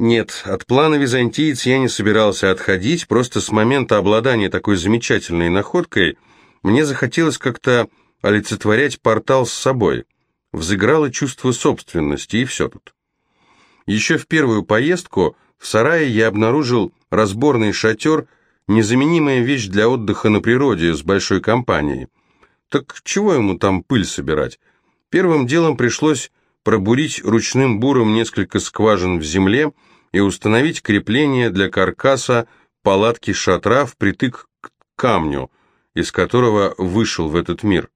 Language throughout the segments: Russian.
Нет, от плана византиец я не собирался отходить, просто с момента обладания такой замечательной находкой мне захотелось как-то олицетворять портал с собой. Взыграло чувство собственности, и все тут. Еще в первую поездку в сарае я обнаружил разборный шатер, незаменимая вещь для отдыха на природе с большой компанией. Так чего ему там пыль собирать? Первым делом пришлось пробурить ручным буром несколько скважин в земле и установить крепление для каркаса палатки шатра впритык к камню, из которого вышел в этот мир.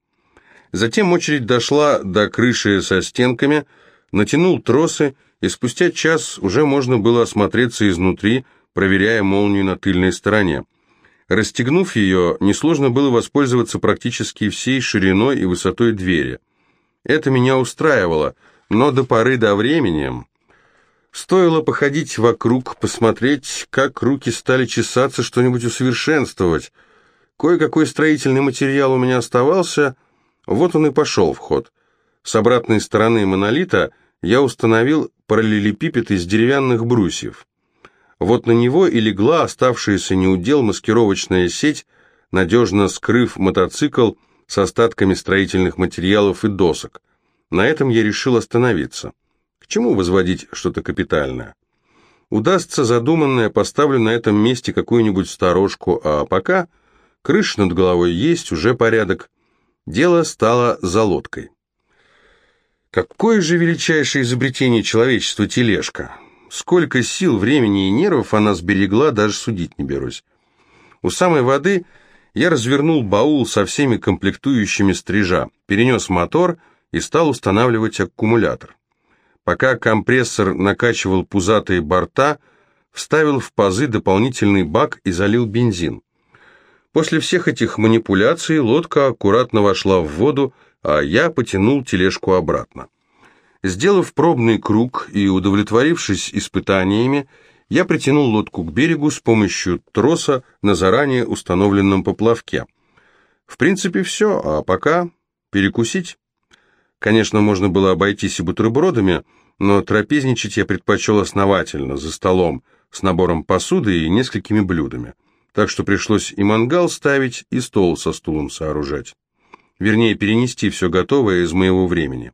Затем очередь дошла до крыши со стенками, натянул тросы, и спустя час уже можно было осмотреться изнутри, проверяя молнию на тыльной стороне. Расстегнув ее, несложно было воспользоваться практически всей шириной и высотой двери. Это меня устраивало, но до поры до времени... Стоило походить вокруг, посмотреть, как руки стали чесаться, что-нибудь усовершенствовать. Кое-какой строительный материал у меня оставался, вот он и пошел в ход. С обратной стороны монолита я установил параллелепипед из деревянных брусьев. Вот на него и легла оставшаяся неудел маскировочная сеть, надежно скрыв мотоцикл с остатками строительных материалов и досок. На этом я решил остановиться. К чему возводить что-то капитальное? Удастся задуманное, поставлю на этом месте какую-нибудь сторожку, а пока крыша над головой есть, уже порядок. Дело стало за. Какое же величайшее изобретение человечества тележка! Сколько сил, времени и нервов она сберегла, даже судить не берусь. У самой воды я развернул баул со всеми комплектующими стрижа, перенес мотор и стал устанавливать аккумулятор. Пока компрессор накачивал пузатые борта, вставил в пазы дополнительный бак и залил бензин. После всех этих манипуляций лодка аккуратно вошла в воду, а я потянул тележку обратно. Сделав пробный круг и удовлетворившись испытаниями, я притянул лодку к берегу с помощью троса на заранее установленном поплавке. В принципе, все, а пока перекусить. Конечно, можно было обойтись и бутербродами, но трапезничать я предпочел основательно, за столом, с набором посуды и несколькими блюдами. Так что пришлось и мангал ставить, и стол со стулом сооружать. Вернее, перенести все готовое из моего времени.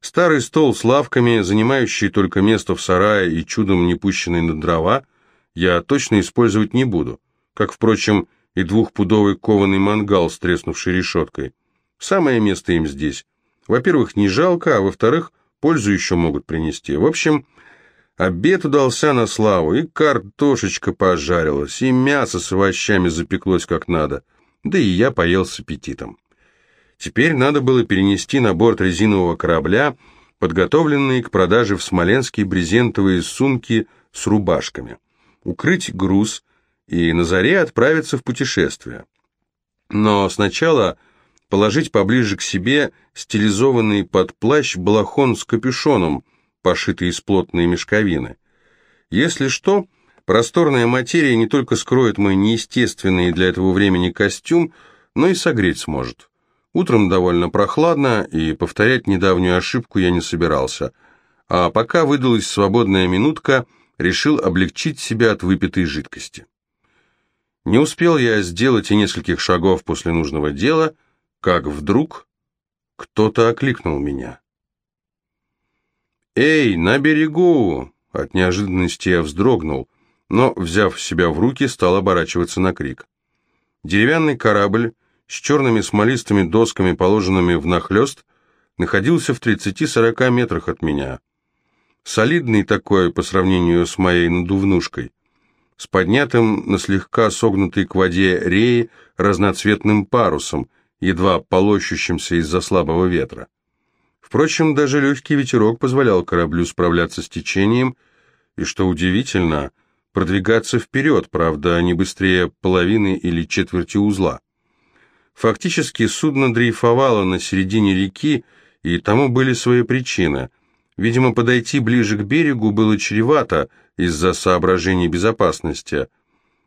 Старый стол с лавками, занимающий только место в сарае и чудом не пущенный на дрова, я точно использовать не буду, как, впрочем, и двухпудовый кованый мангал с треснувшей решеткой. Самое место им здесь. Во-первых, не жалко, а во-вторых, пользу еще могут принести. В общем, обед удался на славу, и картошечка пожарилась, и мясо с овощами запеклось как надо, да и я поел с аппетитом. Теперь надо было перенести на борт резинового корабля подготовленные к продаже в Смоленске брезентовые сумки с рубашками, укрыть груз и на заре отправиться в путешествие. Но сначала положить поближе к себе стилизованный под плащ балахон с капюшоном, пошитый из плотной мешковины. Если что, просторная материя не только скроет мой неестественный для этого времени костюм, но и согреть сможет. Утром довольно прохладно, и повторять недавнюю ошибку я не собирался. А пока выдалась свободная минутка, решил облегчить себя от выпитой жидкости. Не успел я сделать и нескольких шагов после нужного дела, как вдруг кто-то окликнул меня. «Эй, на берегу!» От неожиданности я вздрогнул, но, взяв себя в руки, стал оборачиваться на крик. Деревянный корабль с черными смолистыми досками, положенными внахлёст, находился в 30-40 метрах от меня. Солидный такой по сравнению с моей надувнушкой, с поднятым на слегка согнутой к воде реи разноцветным парусом, едва полощущимся из-за слабого ветра. Впрочем, даже легкий ветерок позволял кораблю справляться с течением, и, что удивительно, продвигаться вперед, правда, не быстрее половины или четверти узла. Фактически судно дрейфовало на середине реки, и тому были свои причины. Видимо, подойти ближе к берегу было чревато из-за соображений безопасности.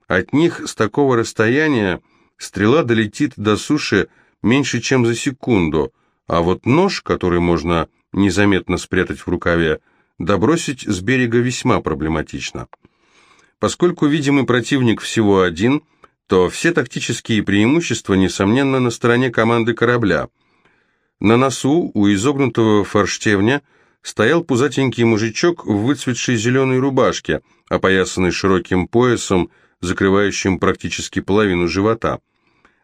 От них с такого расстояния стрела долетит до суши меньше, чем за секунду, а вот нож, который можно незаметно спрятать в рукаве, добросить с берега весьма проблематично. Поскольку видимый противник всего один, то все тактические преимущества, несомненно, на стороне команды корабля. На носу у изогнутого форштевня стоял пузатенький мужичок в выцветшей зеленой рубашке, опоясанный широким поясом, закрывающим практически половину живота.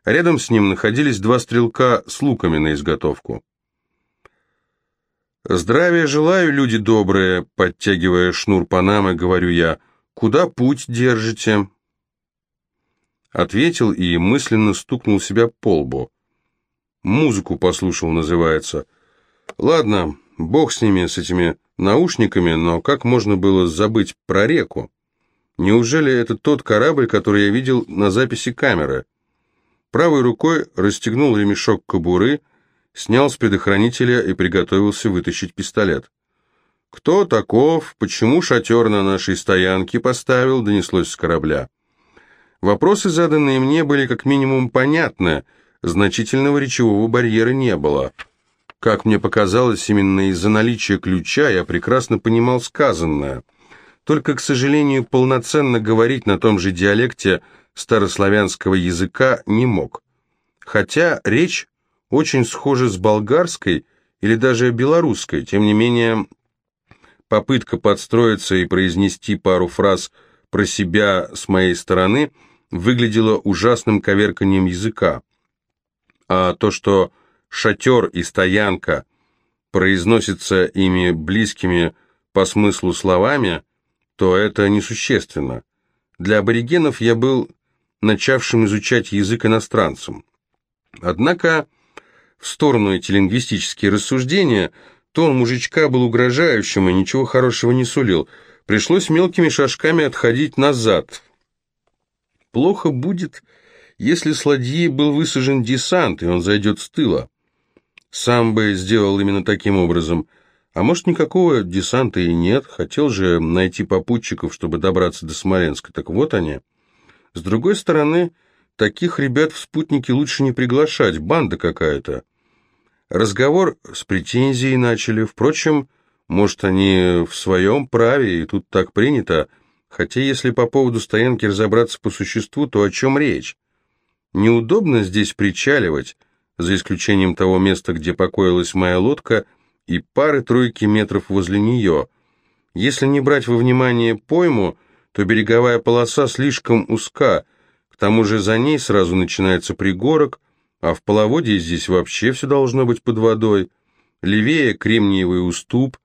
Рядом с ним находились два стрелка с луками на изготовку. «Здравия желаю, люди добрые», — подтягивая шнур панамы, говорю я, — «куда путь держите?» Ответил и мысленно стукнул себя по лбу. «Музыку послушал» называется. «Ладно, бог с ними, с этими наушниками, но как можно было забыть про реку? Неужели это тот корабль, который я видел на записи камеры?» Правой рукой расстегнул ремешок кобуры, снял с предохранителя и приготовился вытащить пистолет. «Кто таков? Почему шатер на нашей стоянке поставил?» — донеслось с корабля. Вопросы, заданные мне, были как минимум понятны, значительного речевого барьера не было. Как мне показалось, именно из-за наличия ключа я прекрасно понимал сказанное. Только, к сожалению, полноценно говорить на том же диалекте – старославянского языка не мог. Хотя речь очень схожа с болгарской или даже белорусской, тем не менее попытка подстроиться и произнести пару фраз про себя с моей стороны выглядела ужасным коверканием языка. А то, что шатер и стоянка произносятся ими близкими по смыслу словами, то это несущественно. Для аборигенов я был начавшим изучать язык иностранцам. Однако, в сторону эти лингвистические рассуждения, тон мужичка был угрожающим и ничего хорошего не сулил. Пришлось мелкими шажками отходить назад. Плохо будет, если с ладьи был высажен десант, и он зайдет с тыла. Сам бы сделал именно таким образом. А может, никакого десанта и нет, хотел же найти попутчиков, чтобы добраться до Смоленска. Так вот они. С другой стороны, таких ребят в спутники лучше не приглашать, банда какая-то. Разговор с претензией начали, впрочем, может, они в своем праве, и тут так принято, хотя если по поводу стоянки разобраться по существу, то о чем речь? Неудобно здесь причаливать, за исключением того места, где покоилась моя лодка, и пары-тройки метров возле нее. Если не брать во внимание пойму, то береговая полоса слишком узка, к тому же за ней сразу начинается пригорок, а в половодье здесь вообще все должно быть под водой. Левее кремниевый уступ,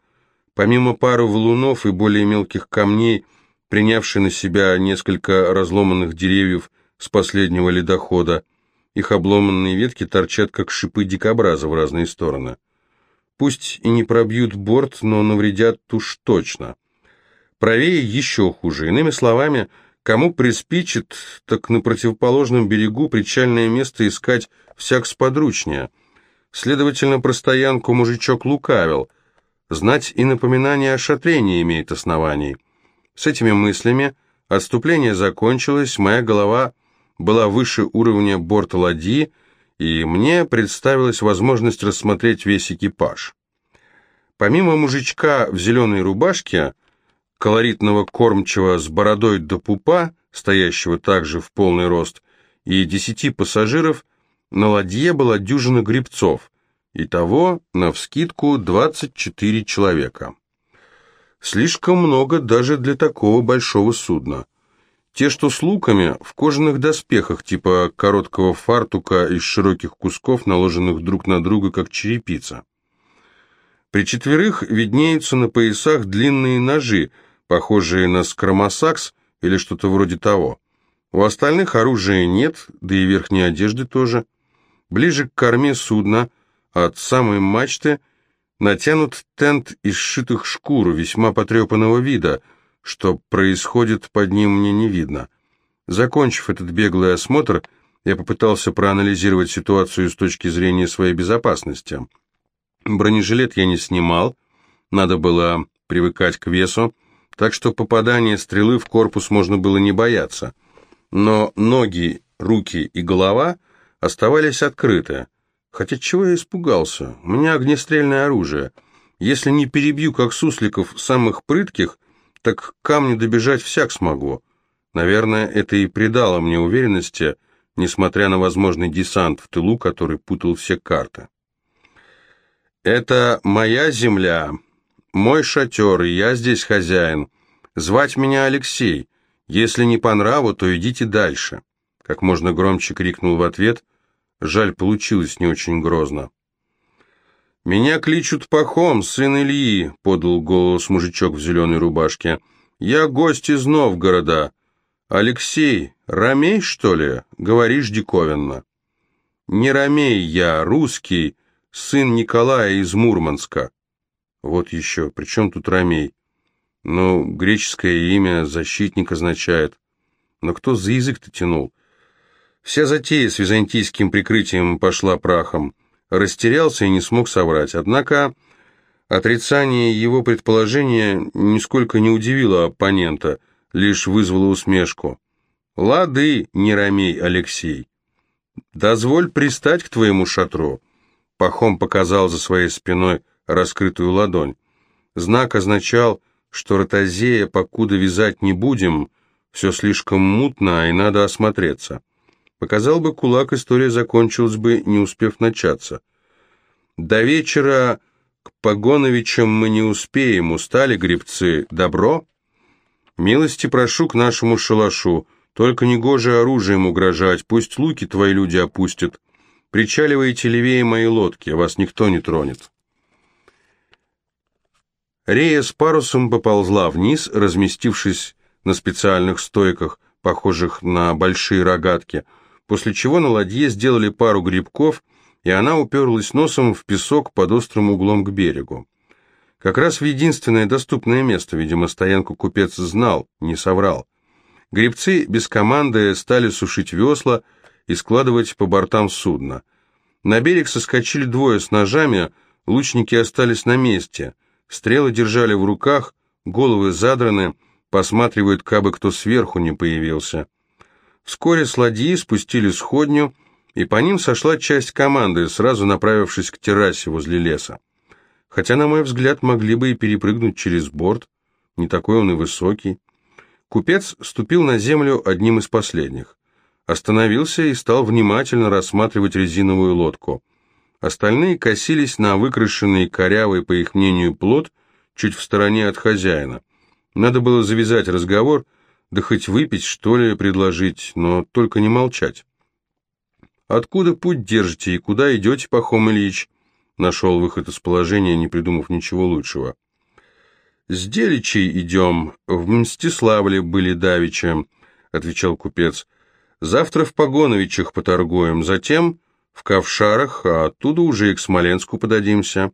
помимо пары валунов и более мелких камней, принявший на себя несколько разломанных деревьев с последнего ледохода. Их обломанные ветки торчат, как шипы дикобраза в разные стороны. Пусть и не пробьют борт, но навредят уж точно. Правее еще хуже. Иными словами, кому приспичит, так на противоположном берегу причальное место искать всяк сподручнее. Следовательно, про стоянку мужичок лукавил. Знать и напоминание о шатре не имеет оснований. С этими мыслями отступление закончилось, моя голова была выше уровня борта ладьи, и мне представилась возможность рассмотреть весь экипаж. Помимо мужичка в зеленой рубашке, колоритного кормчего с бородой до пупа, стоящего также в полный рост, и десяти пассажиров, на ладье была дюжина грибцов, итого, навскидку, 24 человека. Слишком много даже для такого большого судна. Те, что с луками, в кожаных доспехах, типа короткого фартука из широких кусков, наложенных друг на друга, как черепица. При четверых виднеются на поясах длинные ножи, похожие на скромосакс или что-то вроде того. У остальных оружия нет, да и верхней одежды тоже. Ближе к корме судна, от самой мачты, натянут тент из сшитых шкур весьма потрепанного вида, что происходит под ним мне не видно. Закончив этот беглый осмотр, я попытался проанализировать ситуацию с точки зрения своей безопасности. Бронежилет я не снимал, надо было привыкать к весу, так что попадания стрелы в корпус можно было не бояться. Но ноги, руки и голова оставались открыты. Хотя чего я испугался? У меня огнестрельное оружие. Если не перебью, как сусликов, самых прытких, так к камню добежать всяк смогу. Наверное, это и придало мне уверенности, несмотря на возможный десант в тылу, который путал все карты. «Это моя земля, мой шатер, и я здесь хозяин. Звать меня Алексей. Если не по нраву, то идите дальше», — как можно громче крикнул в ответ. Жаль, получилось не очень грозно. «Меня кличут Пахом, сын Ильи», — подал голос мужичок в зеленой рубашке. «Я гость из Новгорода. Алексей, Ромей, что ли? Говоришь диковинно». «Не Ромей я, русский, сын Николая из Мурманска». «Вот еще, при чем тут Ромей?» «Ну, греческое имя защитник означает. Но кто за язык-то тянул?» Вся затея с византийским прикрытием пошла прахом растерялся и не смог соврать. Однако отрицание его предположения нисколько не удивило оппонента, лишь вызвало усмешку. «Лады, не ромей, Алексей. Дозволь пристать к твоему шатру». Пахом показал за своей спиной раскрытую ладонь. Знак означал, что ротозея покуда вязать не будем, все слишком мутно, и надо осмотреться. Показал бы кулак, история закончилась бы, не успев начаться. До вечера к Погоновичам мы не успеем, устали гребцы. Добро? Милости прошу к нашему шалашу, только негоже оружием угрожать, пусть луки твои люди опустят. Причаливайте левее моей лодки, вас никто не тронет. Рея с парусом поползла вниз, разместившись на специальных стойках, похожих на большие рогатки – после чего на ладье сделали пару грибков, и она уперлась носом в песок под острым углом к берегу. Как раз в единственное доступное место, видимо, стоянку купец знал, не соврал. Гребцы без команды стали сушить весла и складывать по бортам судна. На берег соскочили двое с ножами, лучники остались на месте. Стрелы держали в руках, головы задраны, посматривают, кабы кто сверху не появился. Вскоре с ладьи спустили сходню, и по ним сошла часть команды, сразу направившись к террасе возле леса. Хотя, на мой взгляд, могли бы и перепрыгнуть через борт, не такой он и высокий. Купец ступил на землю одним из последних. Остановился и стал внимательно рассматривать резиновую лодку. Остальные косились на выкрашенный корявый, по их мнению, плод чуть в стороне от хозяина. Надо было завязать разговор — да хоть выпить, что ли, предложить, но только не молчать. «Откуда путь держите и куда идете, Пахом Ильич?» Нашел выход из положения, не придумав ничего лучшего. «С Деличей идем, в Мстиславле были давеча», — отвечал купец. «Завтра в Погоновичах поторгуем, затем в Ковшарах, а оттуда уже и к Смоленску подадимся».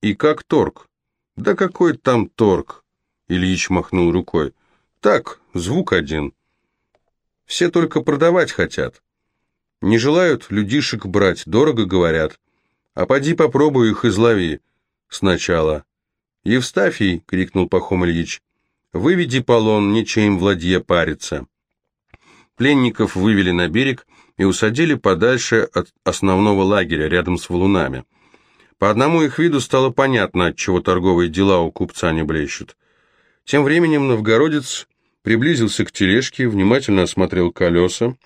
«И как торг?» «Да какой там торг?» — Ильич махнул рукой. Так, звук один. Все только продавать хотят. Не желают людишек брать, дорого говорят. А поди попробуй их излови сначала. «Евстафий!» — крикнул Пахом Ильич. «Выведи полон, нечем в ладье париться». Пленников вывели на берег и усадили подальше от основного лагеря, рядом с валунами. По одному их виду стало понятно, отчего торговые дела у купца не блещут. Тем временем новгородец приблизился к тележке, внимательно осмотрел колеса,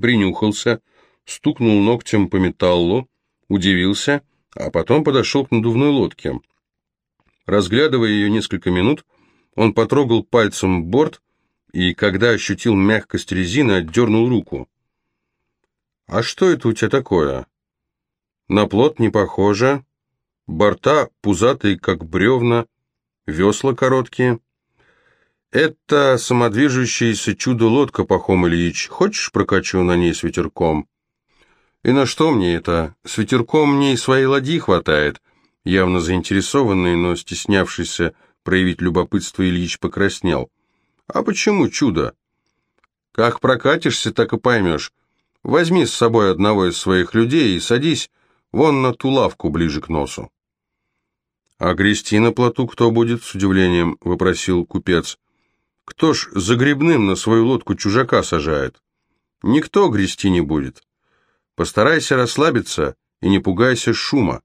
принюхался, стукнул ногтем по металлу, удивился, а потом подошел к надувной лодке. Разглядывая ее несколько минут, он потрогал пальцем борт и, когда ощутил мягкость резины, отдернул руку. «А что это у тебя такое?» «На плот не похоже. Борта пузатые, как бревна, весла короткие». «Это самодвижущееся чудо-лодка, Пахом Ильич. Хочешь, прокачу на ней с ветерком?» «И на что мне это? С ветерком мне и своей ладьи хватает». Явно заинтересованный, но стеснявшийся проявить любопытство, Ильич покраснел. «А почему чудо?» «Как прокатишься, так и поймешь. Возьми с собой одного из своих людей и садись вон на ту лавку ближе к носу». «А грести на плоту кто будет?» — с удивлением вопросил купец. Кто ж за грибным на свою лодку чужака сажает? Никто грести не будет. Постарайся расслабиться и не пугайся шума.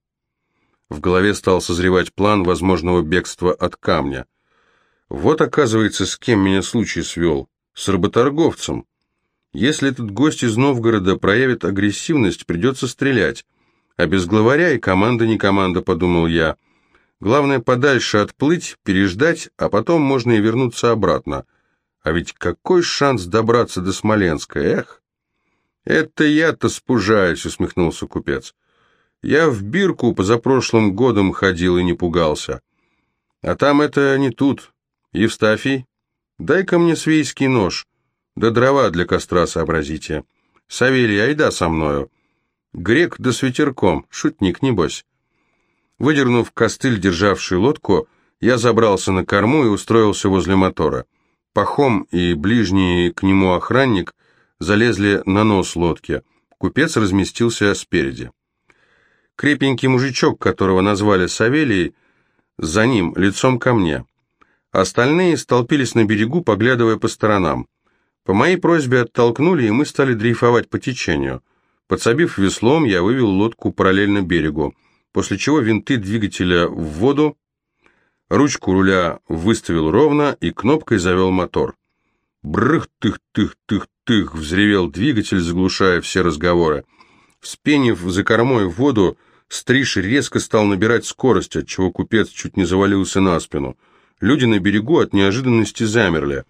В голове стал созревать план возможного бегства от камня. Вот, оказывается, с кем меня случай свел. С работорговцем. Если этот гость из Новгорода проявит агрессивность, придется стрелять. А без главаря и команда не команда, подумал я. Главное подальше отплыть, переждать, а потом можно и вернуться обратно. А ведь какой шанс добраться до Смоленска, эх? Это я-то спужаюсь, усмехнулся купец. Я в Бирку позапрошлым годом ходил и не пугался. А там это не тут. Евстафий, дай-ка мне свейский нож. Да дрова для костра сообразите. Савелий, айда со мною. Грек да с ветерком, шутник, небось. Выдернув костыль, державший лодку, я забрался на корму и устроился возле мотора. Пахом и ближний к нему охранник залезли на нос лодки. Купец разместился спереди. Крепенький мужичок, которого назвали Савелий, за ним, лицом ко мне. Остальные столпились на берегу, поглядывая по сторонам. По моей просьбе оттолкнули, и мы стали дрейфовать по течению. Подсобив веслом, я вывел лодку параллельно берегу, после чего винты двигателя в воду, ручку руля выставил ровно и кнопкой завел мотор. Брых-тых-тых-тых-тых взревел двигатель, заглушая все разговоры. Вспенив за кормой воду, Стриж резко стал набирать скорость, отчего купец чуть не завалился на спину. Люди на берегу от неожиданности замерли.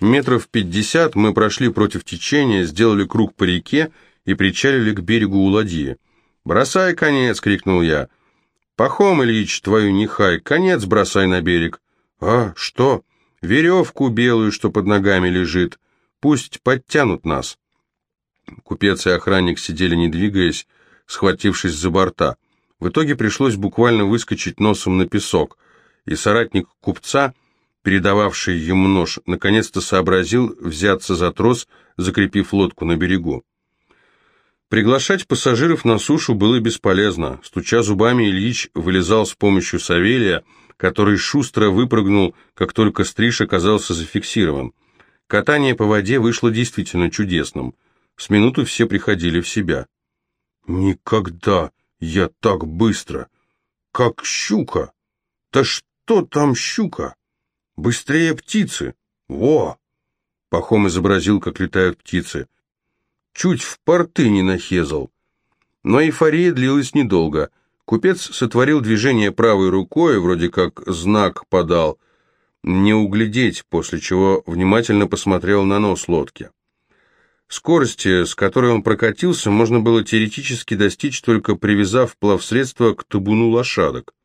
Метров пятьдесят мы прошли против течения, сделали круг по реке и причалили к берегу у. «Бросай конец!» — крикнул я. «Пахом, Ильич, твою нехай, конец бросай на берег». «А, что?» «Веревку белую, что под ногами лежит. Пусть подтянут нас». Купец и охранник сидели не двигаясь, схватившись за борта. В итоге пришлось буквально выскочить носом на песок, и соратник купца, передававший ему нож, наконец-то сообразил взяться за трос, закрепив лодку на берегу. Приглашать пассажиров на сушу было бесполезно. Стуча зубами, Ильич вылезал с помощью Савелия, который шустро выпрыгнул, как только стриж оказался зафиксирован. Катание по воде вышло действительно чудесным. С минуту все приходили в себя. «Никогда я так быстро! Как щука! Да что там щука? Быстрее птицы! Во!» Пахом изобразил, как летают птицы. Чуть в порты не нахезал. Но эйфория длилась недолго. Купец сотворил движение правой рукой, вроде как знак подал, не углядеть, после чего внимательно посмотрел на нос лодки. Скорости, с которой он прокатился, можно было теоретически достичь, только привязав плавсредство к табуну лошадок.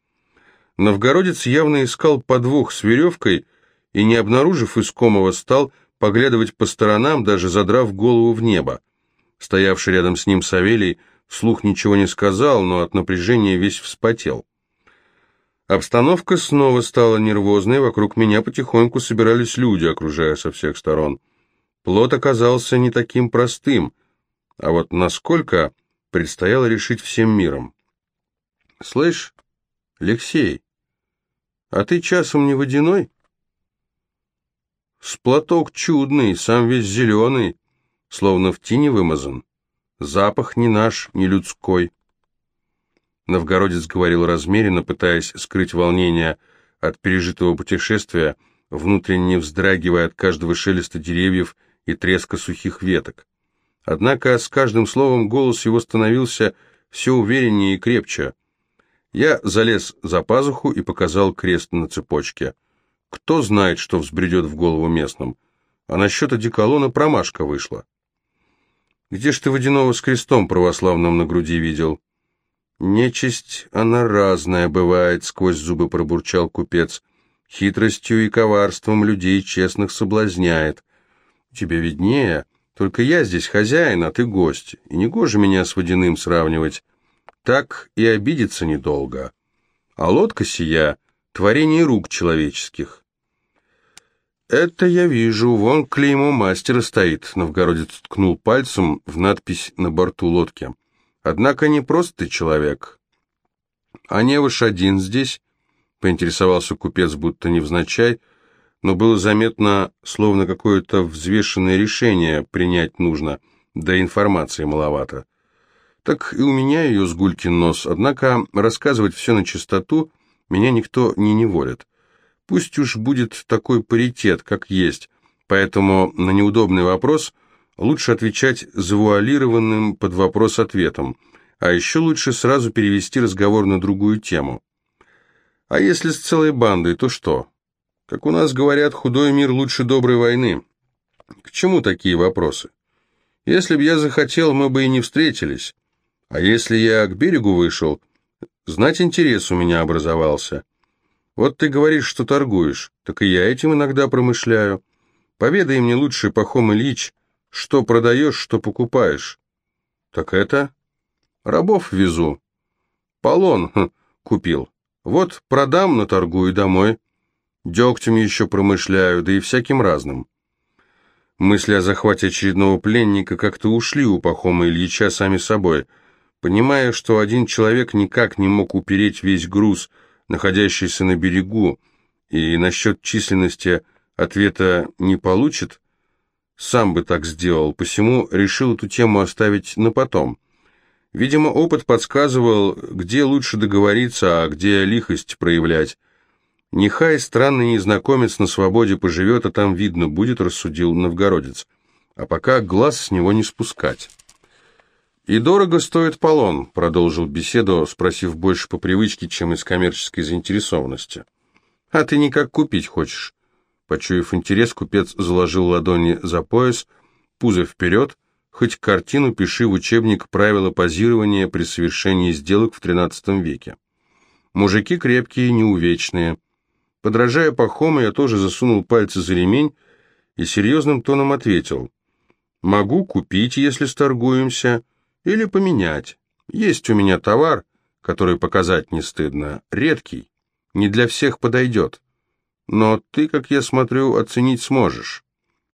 Новгородец явно искал подвох с веревкой и, не обнаружив искомого, стал поглядывать по сторонам, даже задрав голову в небо. Стоявший рядом с ним Савелий вслух ничего не сказал, но от напряжения весь вспотел. Обстановка снова стала нервозной, вокруг меня потихоньку собирались люди, окружая со всех сторон. Плод оказался не таким простым, а вот насколько предстояло решить всем миром. «Слышь, Алексей, а ты часом не водяной?» «Сплаток чудный, сам весь зеленый, словно в тени вымазан. Запах не наш, не людской». Новгородец говорил размеренно, пытаясь скрыть волнение от пережитого путешествия, внутренне вздрагивая от каждого шелеста деревьев и треска сухих веток. Однако с каждым словом голос его становился все увереннее и крепче. Я залез за пазуху и показал крест на цепочке. Кто знает, что взбредет в голову местным. А насчет одеколона промашка вышла. «Где ж ты водяного с крестом православным на груди видел?» «Нечисть, она разная бывает», — сквозь зубы пробурчал купец. «Хитростью и коварством людей честных соблазняет. Тебе виднее, только я здесь хозяин, а ты гость, и не гоже меня с водяным сравнивать. Так и обидеться недолго. А лодка сия — творение рук человеческих. «Это я вижу, вон клеймо мастера стоит», — новгородец ткнул пальцем в надпись на борту лодки. «Однако не просто ты человек». «А не ваш один здесь?» — поинтересовался купец, будто невзначай, — но было заметно, словно какое-то взвешенное решение принять нужно, да информации маловато. Так и у меня ее с гулькин нос, однако рассказывать все на чистоту меня никто не неволит. Пусть уж будет такой паритет, как есть, поэтому на неудобный вопрос лучше отвечать завуалированным под вопрос ответом, а еще лучше сразу перевести разговор на другую тему. А если с целой бандой, то что? Как у нас говорят, худой мир лучше доброй войны. К чему такие вопросы? Если б я захотел, мы бы и не встретились. А если я к берегу вышел, знать интерес у меня образовался. Вот ты говоришь, что торгуешь, так и я этим иногда промышляю. Поведай мне лучше, Пахом Ильич, что продаешь, что покупаешь. Так это? Рабов везу. Полон хм, купил. Вот продам, наторгую домой. Дегтем еще промышляю, да и всяким разным. Мысли о захвате очередного пленника как-то ушли у Пахома Ильича сами собой. Понимая, что один человек никак не мог упереть весь груз, находящийся на берегу, и насчет численности ответа не получит, сам бы так сделал, посему решил эту тему оставить на потом. Видимо, опыт подсказывал, где лучше договориться, а где лихость проявлять. Нехай странный незнакомец на свободе поживет, а там видно будет, рассудил новгородец. А пока глаз с него не спускать. «И дорого стоит полон», — продолжил беседу, спросив больше по привычке, чем из коммерческой заинтересованности. «А ты никак купить хочешь?» Почуяв интерес, купец заложил ладони за пояс, пузо вперед, хоть картину пиши в учебник правила позирования при совершении сделок в XIII веке. Мужики крепкие, неувечные, Подражая Пахому, я тоже засунул пальцы за ремень и серьезным тоном ответил. «Могу купить, если сторгуемся, или поменять. Есть у меня товар, который показать не стыдно, редкий, не для всех подойдет. Но ты, как я смотрю, оценить сможешь».